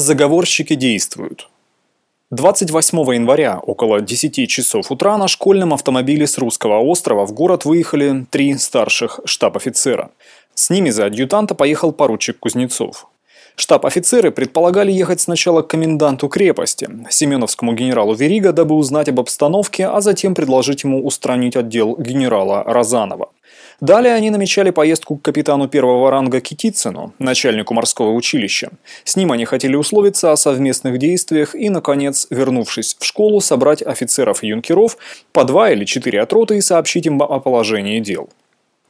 Заговорщики действуют. 28 января около 10 часов утра на школьном автомобиле с Русского острова в город выехали три старших штаб-офицера. С ними за адъютанта поехал поручик Кузнецов. Штаб-офицеры предполагали ехать сначала к коменданту крепости, семеновскому генералу Верига, дабы узнать об обстановке, а затем предложить ему устранить отдел генерала Розанова. Далее они намечали поездку к капитану первого ранга Китицыну, начальнику морского училища. С ним они хотели условиться о совместных действиях и, наконец, вернувшись в школу, собрать офицеров и юнкеров по два или четыре отроты и сообщить им о положении дел.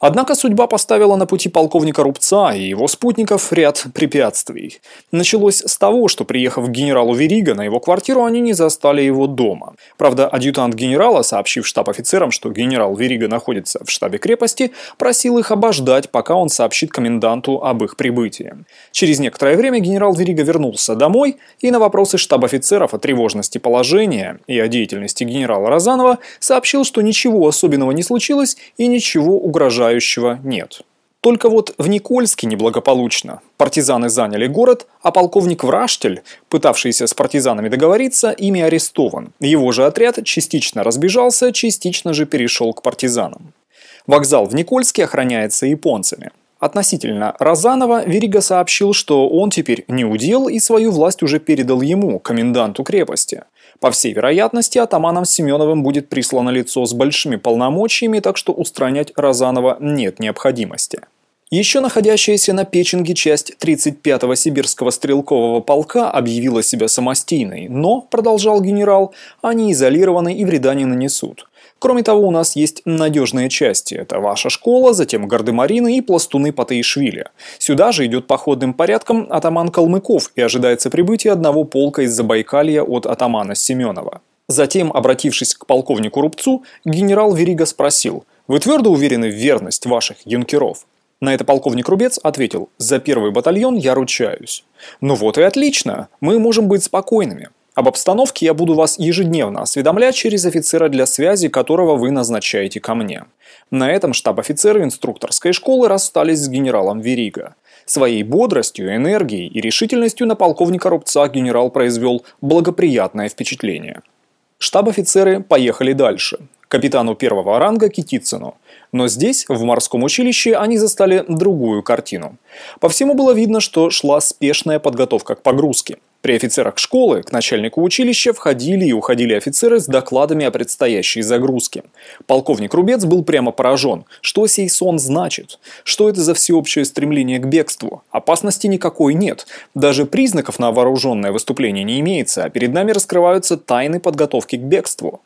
Однако судьба поставила на пути полковника Рубца и его спутников ряд препятствий. Началось с того, что приехав к генералу Верига на его квартиру, они не застали его дома. Правда, адъютант генерала, сообщив штаб-офицерам, что генерал Верига находится в штабе крепости, просил их обождать, пока он сообщит коменданту об их прибытии. Через некоторое время генерал Верига вернулся домой и на вопросы штаб-офицеров о тревожности положения и о деятельности генерала Розанова сообщил, что ничего особенного не случилось и ничего угрожающего желающего нет. Только вот в Никольске неблагополучно. Партизаны заняли город, а полковник Враштель, пытавшийся с партизанами договориться, ими арестован. Его же отряд частично разбежался, частично же перешел к партизанам. Вокзал в Никольске охраняется японцами. Относительно Розанова Верига сообщил, что он теперь не удел и свою власть уже передал ему, коменданту крепости. По всей вероятности, атаманом Семеновым будет прислано лицо с большими полномочиями, так что устранять Розанова нет необходимости. Еще находящаяся на Печенге часть 35-го сибирского стрелкового полка объявила себя самостийной, но, продолжал генерал, они изолированы и вреда не нанесут. Кроме того, у нас есть надежные части. Это ваша школа, затем гардемарины и пластуны Патаишвили. Сюда же идет походным порядком атаман Калмыков и ожидается прибытие одного полка из Забайкалья от атамана Семенова. Затем, обратившись к полковнику Рубцу, генерал Верига спросил, «Вы твердо уверены в верность ваших юнкеров?» На это полковник Рубец ответил, «За первый батальон я ручаюсь». «Ну вот и отлично, мы можем быть спокойными. Об обстановке я буду вас ежедневно осведомлять через офицера для связи, которого вы назначаете ко мне. На этом штаб-офицеры инструкторской школы расстались с генералом Верига. Своей бодростью, энергией и решительностью на полковника Рубца генерал произвел благоприятное впечатление. Штаб-офицеры поехали дальше, капитану первого ранга Китицыну. Но здесь, в морском училище, они застали другую картину. По всему было видно, что шла спешная подготовка к погрузке – при офицерах школы к начальнику училища входили и уходили офицеры с докладами о предстоящей загрузке. Полковник Рубец был прямо поражен. Что сей сон значит? Что это за всеобщее стремление к бегству? Опасности никакой нет. Даже признаков на вооруженное выступление не имеется, а перед нами раскрываются тайны подготовки к бегству.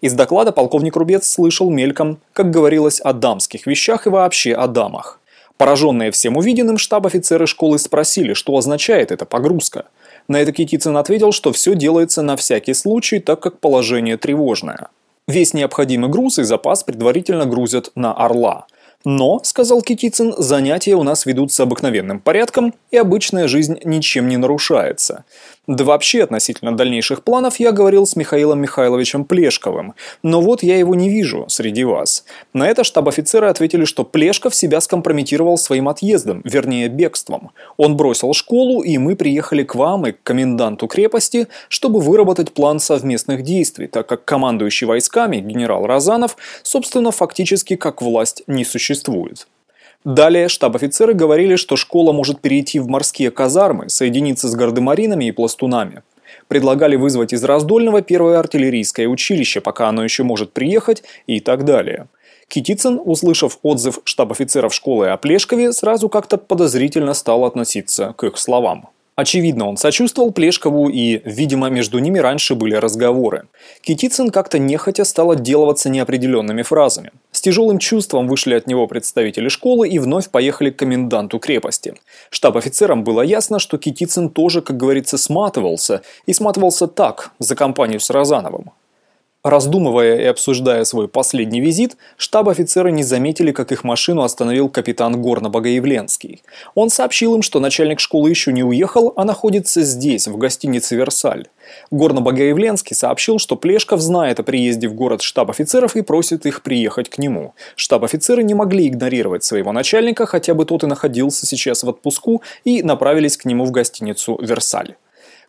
Из доклада полковник Рубец слышал мельком, как говорилось о дамских вещах и вообще о дамах. Пораженные всем увиденным, штаб-офицеры школы спросили, что означает эта погрузка. На это Китицын ответил, что все делается на всякий случай, так как положение тревожное. Весь необходимый груз и запас предварительно грузят на «Орла». Но, сказал Китицын, занятия у нас ведутся обыкновенным порядком, и обычная жизнь ничем не нарушается. Да вообще относительно дальнейших планов я говорил с Михаилом Михайловичем Плешковым, но вот я его не вижу среди вас. На это штаб-офицеры ответили, что Плешков себя скомпрометировал своим отъездом, вернее бегством. Он бросил школу, и мы приехали к вам и к коменданту крепости, чтобы выработать план совместных действий, так как командующий войсками генерал Розанов, собственно, фактически как власть не существует. Далее штаб-офицеры говорили, что школа может перейти в морские казармы, соединиться с гардемаринами и пластунами. Предлагали вызвать из Раздольного первое артиллерийское училище, пока оно еще может приехать, и так далее. Китицын, услышав отзыв штаб-офицеров школы о Плешкове, сразу как-то подозрительно стал относиться к их словам. Очевидно, он сочувствовал Плешкову, и, видимо, между ними раньше были разговоры. Китицын как-то нехотя стал отделываться неопределенными фразами. С тяжелым чувством вышли от него представители школы и вновь поехали к коменданту крепости. Штаб-офицерам было ясно, что Китицын тоже, как говорится, сматывался, и сматывался так, за компанию с Розановым. Раздумывая и обсуждая свой последний визит, штаб-офицеры не заметили, как их машину остановил капитан Горно-Богоявленский. Он сообщил им, что начальник школы еще не уехал, а находится здесь, в гостинице «Версаль». Горно-Богоявленский сообщил, что Плешков знает о приезде в город штаб-офицеров и просит их приехать к нему. Штаб-офицеры не могли игнорировать своего начальника, хотя бы тот и находился сейчас в отпуску, и направились к нему в гостиницу «Версаль».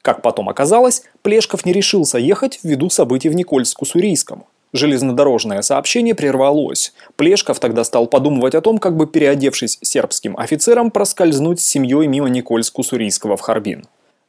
Как потом оказалось, Плешков не решился ехать ввиду событий в Никольск-Уссурийском. Железнодорожное сообщение прервалось. Плешков тогда стал подумывать о том, как бы переодевшись сербским офицером, проскользнуть с семьей мимо Никольск-Уссурийского в Харбин.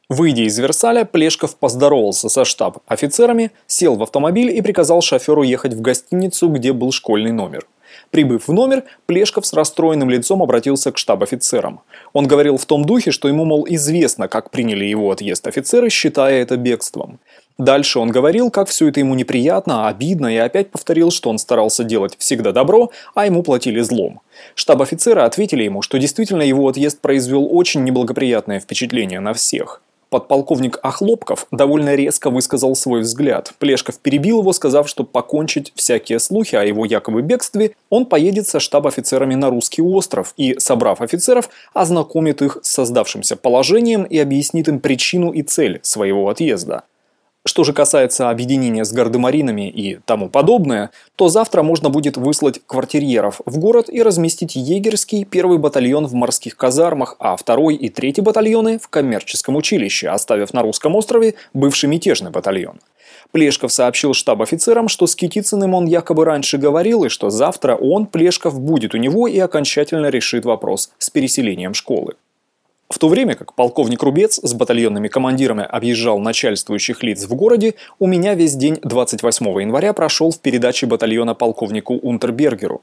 Выйдя из Версаля, Плешков поздоровался со штаб-офицерами, сел в автомобиль и приказал шоферу ехать в гостиницу, где был школьный номер. Прибыв в номер, Плешков с расстроенным лицом обратился к штаб-офицерам. Он говорил в том духе, что ему, мол, известно, как приняли его отъезд офицеры, считая это бегством. Дальше он говорил, как все это ему неприятно, обидно, и опять повторил, что он старался делать всегда добро, а ему платили злом. Штаб-офицеры ответили ему, что действительно его отъезд произвел очень неблагоприятное впечатление на всех. Подполковник Охлопков довольно резко высказал свой взгляд. Плешков перебил его, сказав, что покончить всякие слухи о его якобы бегстве, он поедет со штаб-офицерами на русский остров и, собрав офицеров, ознакомит их с создавшимся положением и объяснит им причину и цель своего отъезда. Что же касается объединения с гардемаринами и тому подобное, то завтра можно будет выслать квартирьеров в город и разместить егерский первый батальон в морских казармах, а второй и третий батальоны в коммерческом училище, оставив на русском острове бывший мятежный батальон. Плешков сообщил штаб-офицерам, что с Китицыным он якобы раньше говорил, и что завтра он, Плешков, будет у него и окончательно решит вопрос с переселением школы. В то время как полковник Рубец с батальонными командирами объезжал начальствующих лиц в городе, у меня весь день 28 января прошел в передаче батальона полковнику Унтербергеру.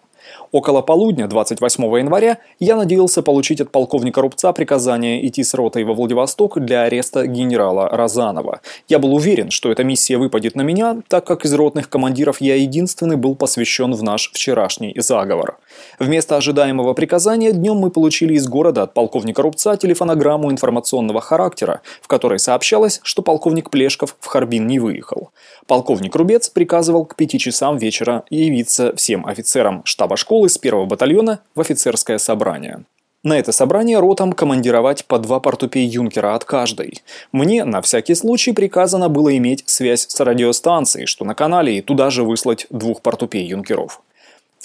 Около полудня 28 января я надеялся получить от полковника Рубца приказание идти с ротой во Владивосток для ареста генерала Розанова. Я был уверен, что эта миссия выпадет на меня, так как из ротных командиров я единственный был посвящен в наш вчерашний заговор. Вместо ожидаемого приказания днем мы получили из города от полковника Рубца телефонограмму информационного характера, в которой сообщалось, что полковник Плешков в Харбин не выехал. Полковник Рубец приказывал к пяти часам вечера явиться всем офицерам штаба школы с первого батальона в офицерское собрание. На это собрание ротам командировать по два портупей юнкера от каждой. Мне, на всякий случай, приказано было иметь связь с радиостанцией, что на канале, и туда же выслать двух портупей юнкеров.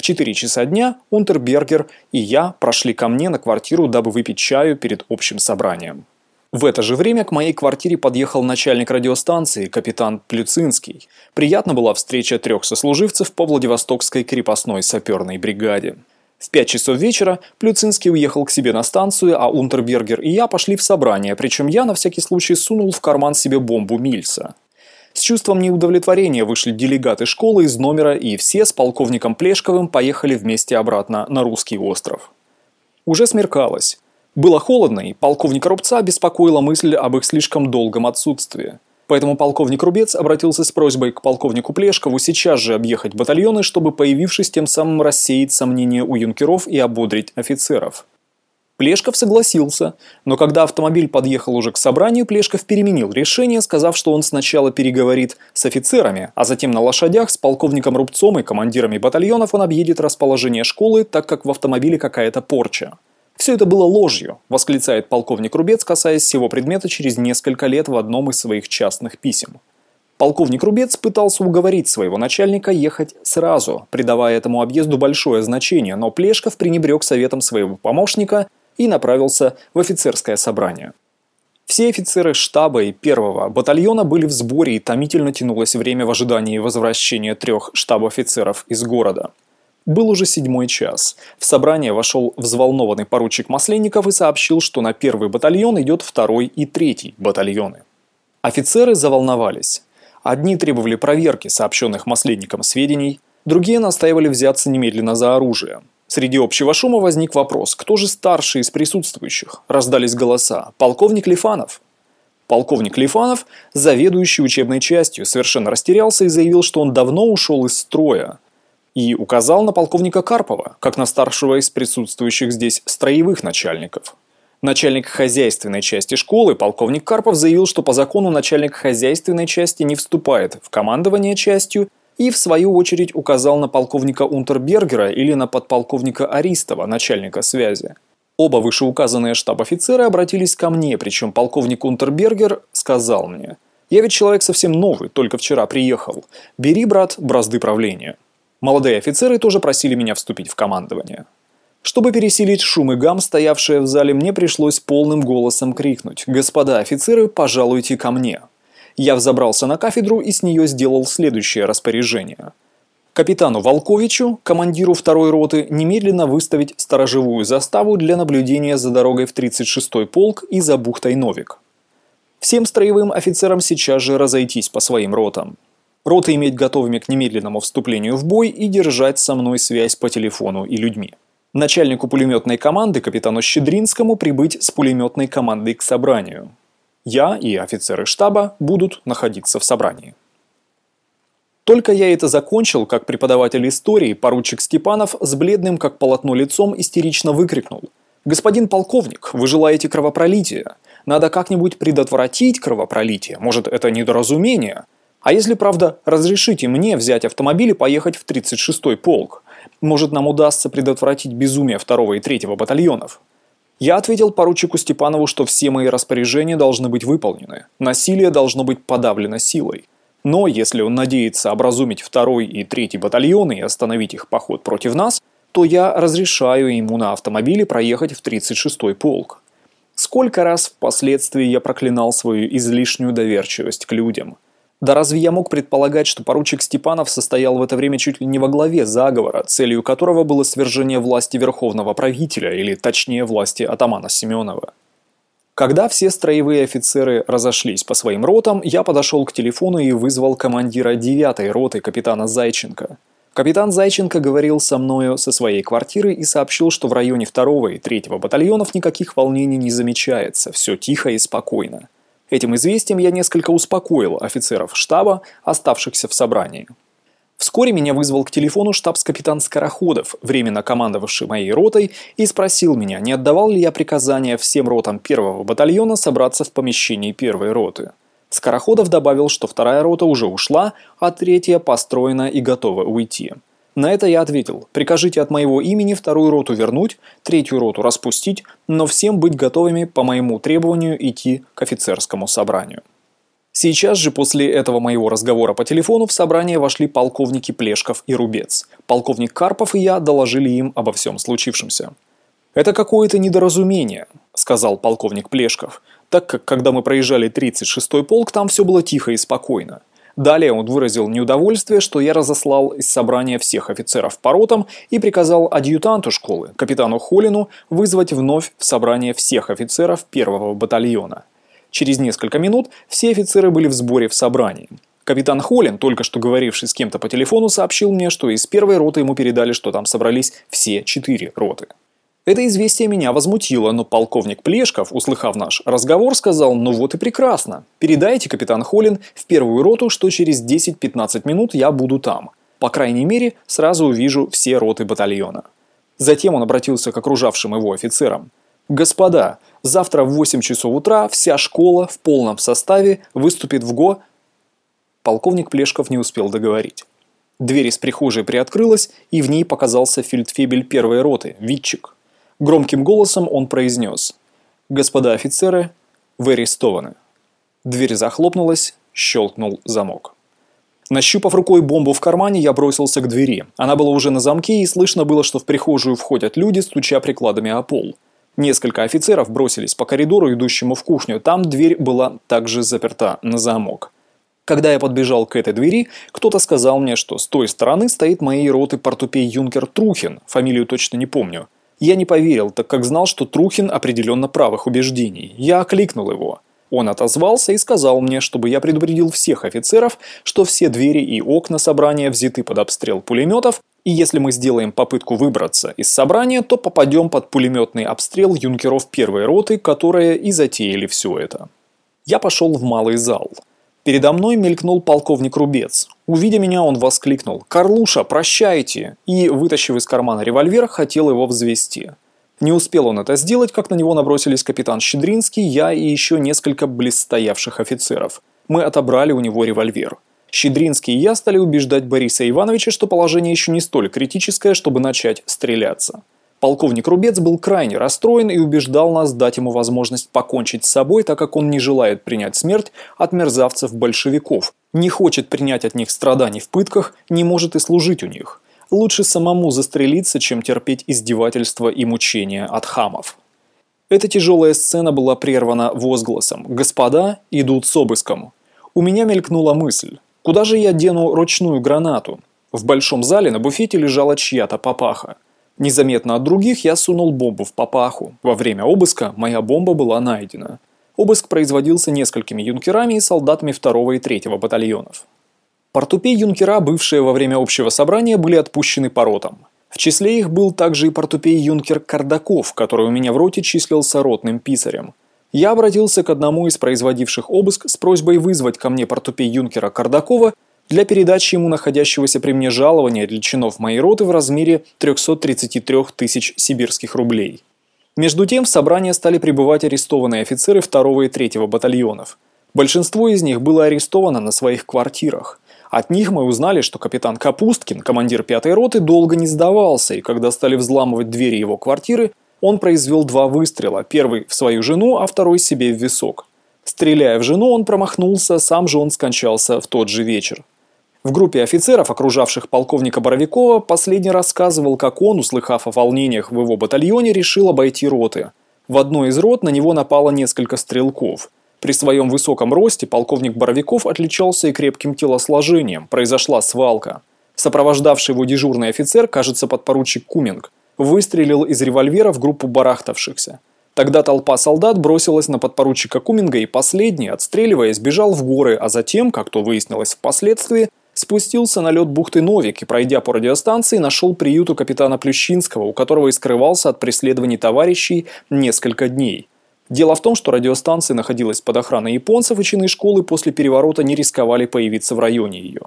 В 4 часа дня Унтербергер и я прошли ко мне на квартиру, дабы выпить чаю перед общим собранием. В это же время к моей квартире подъехал начальник радиостанции, капитан Плюцинский. Приятно была встреча трех сослуживцев по Владивостокской крепостной саперной бригаде. В пять часов вечера Плюцинский уехал к себе на станцию, а Унтербергер и я пошли в собрание, причем я на всякий случай сунул в карман себе бомбу Мильса. С чувством неудовлетворения вышли делегаты школы из номера, и все с полковником Плешковым поехали вместе обратно на русский остров. Уже смеркалось. Было холодно, и полковника Рубца беспокоила мысль об их слишком долгом отсутствии. Поэтому полковник Рубец обратился с просьбой к полковнику Плешкову сейчас же объехать батальоны, чтобы, появившись, тем самым рассеять сомнения у юнкеров и ободрить офицеров. Плешков согласился, но когда автомобиль подъехал уже к собранию, Плешков переменил решение, сказав, что он сначала переговорит с офицерами, а затем на лошадях с полковником Рубцом и командирами батальонов он объедет расположение школы, так как в автомобиле какая-то порча. «Все это было ложью», – восклицает полковник Рубец, касаясь всего предмета через несколько лет в одном из своих частных писем. Полковник Рубец пытался уговорить своего начальника ехать сразу, придавая этому объезду большое значение, но Плешков пренебрег советом своего помощника и направился в офицерское собрание. Все офицеры штаба и первого батальона были в сборе и томительно тянулось время в ожидании возвращения трех штаб-офицеров из города. Был уже седьмой час. В собрание вошел взволнованный поручик Масленников и сообщил, что на первый батальон идет второй и третий батальоны. Офицеры заволновались. Одни требовали проверки сообщенных Масленником сведений, другие настаивали взяться немедленно за оружие. Среди общего шума возник вопрос, кто же старший из присутствующих? Раздались голоса. Полковник Лифанов. Полковник Лифанов, заведующий учебной частью, совершенно растерялся и заявил, что он давно ушел из строя и указал на полковника Карпова, как на старшего из присутствующих здесь строевых начальников. Начальник хозяйственной части школы, полковник Карпов, заявил, что по закону начальник хозяйственной части не вступает в командование частью и, в свою очередь, указал на полковника Унтербергера или на подполковника Аристова, начальника связи. Оба вышеуказанные штаб-офицеры обратились ко мне, причем полковник Унтербергер сказал мне, «Я ведь человек совсем новый, только вчера приехал. Бери, брат, бразды правления». Молодые офицеры тоже просили меня вступить в командование. Чтобы пересилить шум и гам, стоявшие в зале, мне пришлось полным голосом крикнуть «Господа офицеры, пожалуйте ко мне!». Я взобрался на кафедру и с нее сделал следующее распоряжение. Капитану Волковичу, командиру второй роты, немедленно выставить сторожевую заставу для наблюдения за дорогой в 36-й полк и за бухтой Новик. Всем строевым офицерам сейчас же разойтись по своим ротам. Роты иметь готовыми к немедленному вступлению в бой и держать со мной связь по телефону и людьми. Начальнику пулеметной команды капитану Щедринскому прибыть с пулеметной командой к собранию. Я и офицеры штаба будут находиться в собрании. Только я это закончил, как преподаватель истории, поручик Степанов, с бледным как полотно лицом истерично выкрикнул. «Господин полковник, вы желаете кровопролития? Надо как-нибудь предотвратить кровопролитие, может это недоразумение? А если, правда, разрешите мне взять автомобиль и поехать в 36-й полк? Может нам удастся предотвратить безумие 2 и 3 батальонов?» Я ответил поручику Степанову, что все мои распоряжения должны быть выполнены. Насилие должно быть подавлено силой. Но если он надеется образумить второй и третий батальоны и остановить их поход против нас, то я разрешаю ему на автомобиле проехать в 36-й полк. Сколько раз впоследствии я проклинал свою излишнюю доверчивость к людям – да разве я мог предполагать, что поручик Степанов состоял в это время чуть ли не во главе заговора, целью которого было свержение власти верховного правителя, или точнее власти атамана Семенова? Когда все строевые офицеры разошлись по своим ротам, я подошел к телефону и вызвал командира 9-й роты капитана Зайченко. Капитан Зайченко говорил со мною со своей квартиры и сообщил, что в районе 2 и 3 батальонов никаких волнений не замечается, все тихо и спокойно. Этим известием я несколько успокоил офицеров штаба, оставшихся в собрании. Вскоре меня вызвал к телефону штабс-капитан Скороходов, временно командовавший моей ротой, и спросил меня, не отдавал ли я приказания всем ротам первого батальона собраться в помещении первой роты. Скороходов добавил, что вторая рота уже ушла, а третья построена и готова уйти. На это я ответил, прикажите от моего имени вторую роту вернуть, третью роту распустить, но всем быть готовыми по моему требованию идти к офицерскому собранию. Сейчас же после этого моего разговора по телефону в собрание вошли полковники Плешков и Рубец. Полковник Карпов и я доложили им обо всем случившемся. «Это какое-то недоразумение», – сказал полковник Плешков, так как, когда мы проезжали 36-й полк, там все было тихо и спокойно. Далее он выразил неудовольствие, что я разослал из собрания всех офицеров по ротам и приказал адъютанту школы, капитану Холину, вызвать вновь в собрание всех офицеров первого батальона. Через несколько минут все офицеры были в сборе в собрании. Капитан Холин, только что говоривший с кем-то по телефону, сообщил мне, что из первой роты ему передали, что там собрались все четыре роты. Это известие меня возмутило, но полковник Плешков, услыхав наш разговор, сказал «Ну вот и прекрасно. Передайте, капитан Холин, в первую роту, что через 10-15 минут я буду там. По крайней мере, сразу увижу все роты батальона». Затем он обратился к окружавшим его офицерам. «Господа, завтра в 8 часов утра вся школа в полном составе выступит в ГО...» Полковник Плешков не успел договорить. Дверь из прихожей приоткрылась, и в ней показался фельдфебель первой роты, Витчик. Громким голосом он произнес «Господа офицеры, вы арестованы». Дверь захлопнулась, щелкнул замок. Нащупав рукой бомбу в кармане, я бросился к двери. Она была уже на замке, и слышно было, что в прихожую входят люди, стуча прикладами о пол. Несколько офицеров бросились по коридору, идущему в кухню. Там дверь была также заперта на замок. Когда я подбежал к этой двери, кто-то сказал мне, что с той стороны стоит моей роты портупей юнкер Трухин, фамилию точно не помню. Я не поверил, так как знал, что Трухин определенно правых убеждений. Я окликнул его. Он отозвался и сказал мне, чтобы я предупредил всех офицеров, что все двери и окна собрания взяты под обстрел пулеметов, и если мы сделаем попытку выбраться из собрания, то попадем под пулеметный обстрел юнкеров первой роты, которые и затеяли все это. Я пошел в малый зал. Передо мной мелькнул полковник Рубец. Увидя меня, он воскликнул «Карлуша, прощайте!» и, вытащив из кармана револьвер, хотел его взвести. Не успел он это сделать, как на него набросились капитан Щедринский, я и еще несколько близстоявших офицеров. Мы отобрали у него револьвер. Щедринский и я стали убеждать Бориса Ивановича, что положение еще не столь критическое, чтобы начать стреляться. Полковник Рубец был крайне расстроен и убеждал нас дать ему возможность покончить с собой, так как он не желает принять смерть от мерзавцев-большевиков, не хочет принять от них страданий в пытках, не может и служить у них. Лучше самому застрелиться, чем терпеть издевательства и мучения от хамов. Эта тяжелая сцена была прервана возгласом «Господа идут с обыском». У меня мелькнула мысль, куда же я дену ручную гранату? В большом зале на буфете лежала чья-то папаха. Незаметно от других я сунул бомбу в папаху. Во время обыска моя бомба была найдена. Обыск производился несколькими юнкерами и солдатами 2 и 3 батальонов. Портупей юнкера, бывшие во время общего собрания, были отпущены по ротам. В числе их был также и портупей юнкер Кардаков, который у меня в роте числился ротным писарем. Я обратился к одному из производивших обыск с просьбой вызвать ко мне портупей юнкера Кардакова для передачи ему находящегося при мне жалования для чинов моей роты в размере 333 тысяч сибирских рублей. Между тем в собрание стали прибывать арестованные офицеры 2 и 3 батальонов. Большинство из них было арестовано на своих квартирах. От них мы узнали, что капитан Капусткин, командир пятой роты, долго не сдавался, и когда стали взламывать двери его квартиры, он произвел два выстрела, первый в свою жену, а второй себе в висок. Стреляя в жену, он промахнулся, сам же он скончался в тот же вечер. В группе офицеров, окружавших полковника Боровикова, последний рассказывал, как он, услыхав о волнениях в его батальоне, решил обойти роты. В одной из рот на него напало несколько стрелков – при своем высоком росте полковник Боровиков отличался и крепким телосложением, произошла свалка. Сопровождавший его дежурный офицер, кажется, подпоручик Куминг, выстрелил из револьвера в группу барахтавшихся. Тогда толпа солдат бросилась на подпоручика Куминга и последний, отстреливаясь, бежал в горы, а затем, как то выяснилось впоследствии, спустился на лед бухты Новик и, пройдя по радиостанции, нашел приют у капитана Плющинского, у которого и скрывался от преследований товарищей несколько дней. Дело в том, что радиостанция находилась под охраной японцев, и чины школы после переворота не рисковали появиться в районе ее.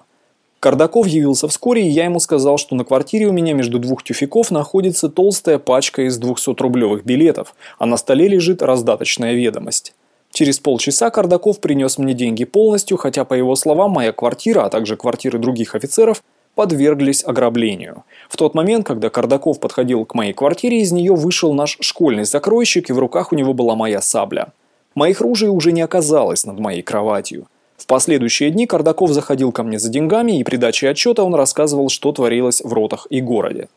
Кардаков явился вскоре, и я ему сказал, что на квартире у меня между двух тюфяков находится толстая пачка из 200-рублевых билетов, а на столе лежит раздаточная ведомость. Через полчаса Кардаков принес мне деньги полностью, хотя, по его словам, моя квартира, а также квартиры других офицеров подверглись ограблению. В тот момент, когда Кардаков подходил к моей квартире, из нее вышел наш школьный закройщик, и в руках у него была моя сабля. Моих ружей уже не оказалось над моей кроватью. В последующие дни Кардаков заходил ко мне за деньгами, и при даче отчета он рассказывал, что творилось в ротах и городе.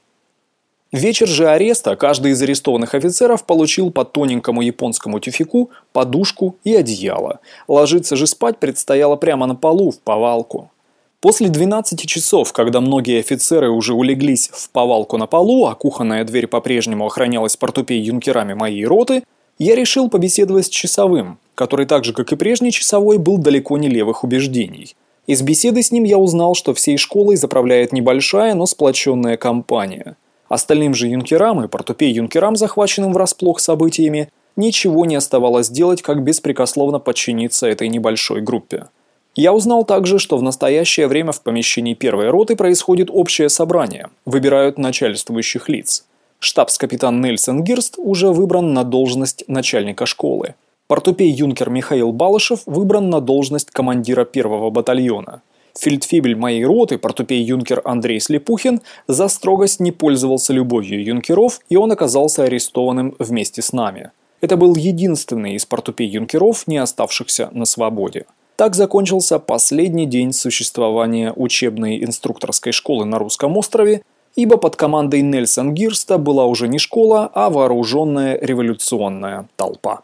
Вечер же ареста каждый из арестованных офицеров получил по тоненькому японскому тюфику подушку и одеяло. Ложиться же спать предстояло прямо на полу в повалку. После 12 часов, когда многие офицеры уже улеглись в повалку на полу, а кухонная дверь по-прежнему охранялась портупей юнкерами моей роты, я решил побеседовать с часовым, который так же, как и прежний часовой, был далеко не левых убеждений. Из беседы с ним я узнал, что всей школой заправляет небольшая, но сплоченная компания. Остальным же юнкерам и портупей юнкерам, захваченным врасплох событиями, ничего не оставалось делать, как беспрекословно подчиниться этой небольшой группе. Я узнал также, что в настоящее время в помещении первой роты происходит общее собрание, выбирают начальствующих лиц. Штабс-капитан Нельсон Гирст уже выбран на должность начальника школы. Портупей юнкер Михаил Балышев выбран на должность командира первого батальона. Фельдфебель моей роты, портупей юнкер Андрей Слепухин, за строгость не пользовался любовью юнкеров, и он оказался арестованным вместе с нами. Это был единственный из портупей юнкеров, не оставшихся на свободе. Так закончился последний день существования учебной инструкторской школы на русском острове, ибо под командой Нельсон Гирста была уже не школа, а вооруженная революционная толпа.